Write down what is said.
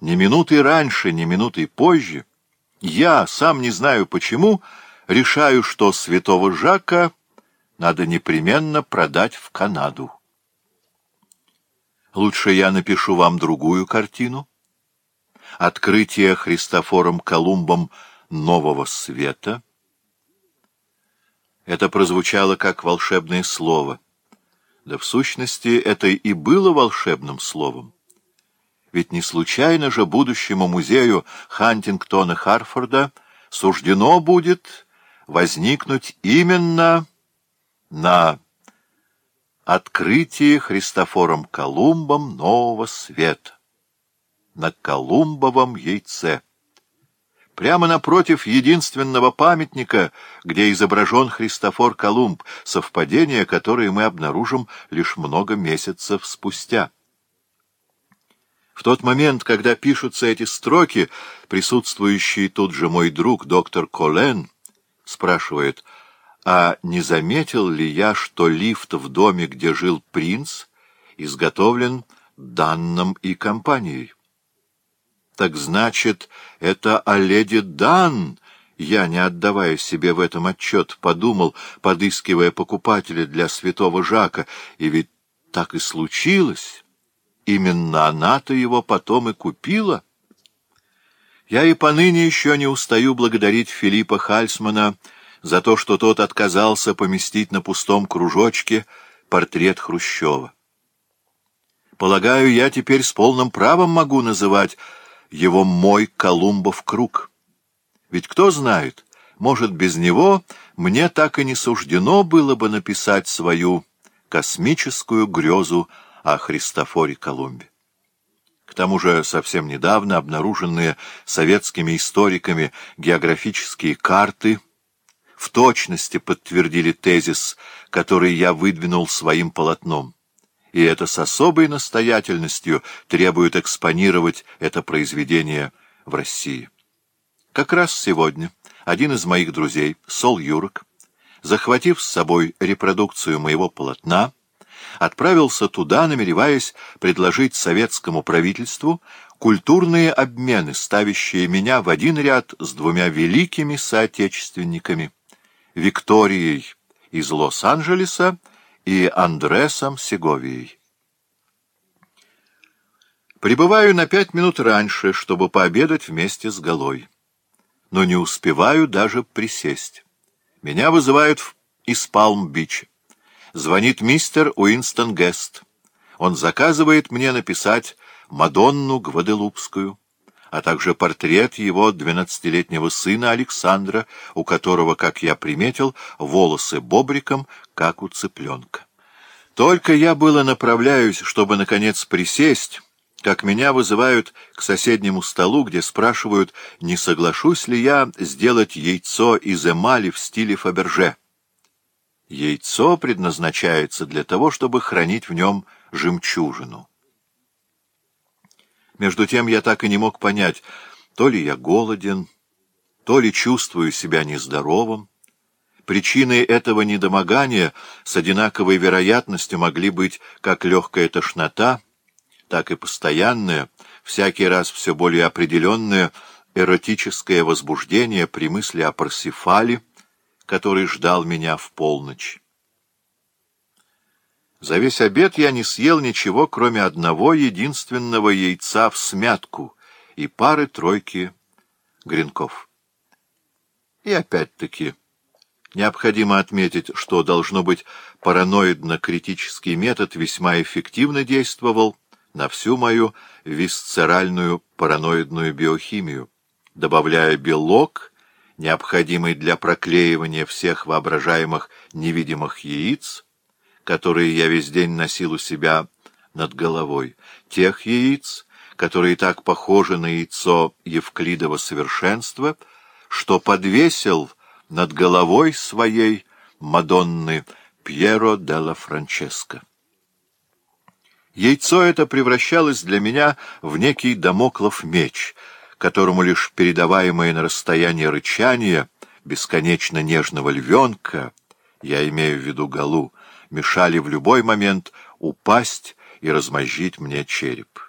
Ни минуты раньше, ни минуты позже я, сам не знаю почему, решаю, что святого Жака надо непременно продать в Канаду. Лучше я напишу вам другую картину. Открытие Христофором Колумбом нового света. Это прозвучало как волшебное слово. Да в сущности это и было волшебным словом. Ведь не случайно же будущему музею Хантингтона Харфорда суждено будет возникнуть именно на открытии Христофором Колумбом нового света, на Колумбовом яйце. Прямо напротив единственного памятника, где изображен Христофор Колумб, совпадение, которое мы обнаружим лишь много месяцев спустя. В тот момент, когда пишутся эти строки, присутствующий тут же мой друг доктор Колен спрашивает, а не заметил ли я, что лифт в доме, где жил принц, изготовлен Данном и компанией? Так значит, это о леди Дан, я, не отдавая себе в этом отчет, подумал, подыскивая покупателя для святого Жака, и ведь так и случилось». Именно она-то его потом и купила. Я и поныне еще не устаю благодарить Филиппа Хальсмана за то, что тот отказался поместить на пустом кружочке портрет Хрущева. Полагаю, я теперь с полным правом могу называть его «мой Колумбов круг». Ведь кто знает, может, без него мне так и не суждено было бы написать свою космическую грезу о Христофоре Колумбе. К тому же совсем недавно обнаруженные советскими историками географические карты в точности подтвердили тезис, который я выдвинул своим полотном. И это с особой настоятельностью требует экспонировать это произведение в России. Как раз сегодня один из моих друзей, Сол Юрок, захватив с собой репродукцию моего полотна, отправился туда, намереваясь предложить советскому правительству культурные обмены, ставящие меня в один ряд с двумя великими соотечественниками — Викторией из Лос-Анджелеса и Андресом Сеговией. Прибываю на пять минут раньше, чтобы пообедать вместе с Голой. Но не успеваю даже присесть. Меня вызывают из Палм-Бича. Звонит мистер Уинстон Гест. Он заказывает мне написать «Мадонну Гваделупскую», а также портрет его двенадцатилетнего сына Александра, у которого, как я приметил, волосы бобриком, как у цыпленка. Только я было направляюсь, чтобы, наконец, присесть, как меня вызывают к соседнему столу, где спрашивают, не соглашусь ли я сделать яйцо из эмали в стиле Фаберже. Яйцо предназначается для того, чтобы хранить в нем жемчужину. Между тем я так и не мог понять, то ли я голоден, то ли чувствую себя нездоровым. Причиной этого недомогания с одинаковой вероятностью могли быть как легкая тошнота, так и постоянное, всякий раз все более определенное эротическое возбуждение при мысли о Парсифале, который ждал меня в полночь. За весь обед я не съел ничего, кроме одного единственного яйца в смятку и пары-тройки гренков. И опять-таки... Необходимо отметить, что, должно быть, параноидно-критический метод весьма эффективно действовал на всю мою висцеральную параноидную биохимию, добавляя белок необходимый для проклеивания всех воображаемых невидимых яиц, которые я весь день носил у себя над головой, тех яиц, которые так похожи на яйцо Евклидова совершенства, что подвесил над головой своей Мадонны Пьеро делла Франческо. Яйцо это превращалось для меня в некий домоклов меч — которому лишь передаваемое на расстояние рычание бесконечно нежного львенка, я имею в виду галу, мешали в любой момент упасть и размозжить мне череп.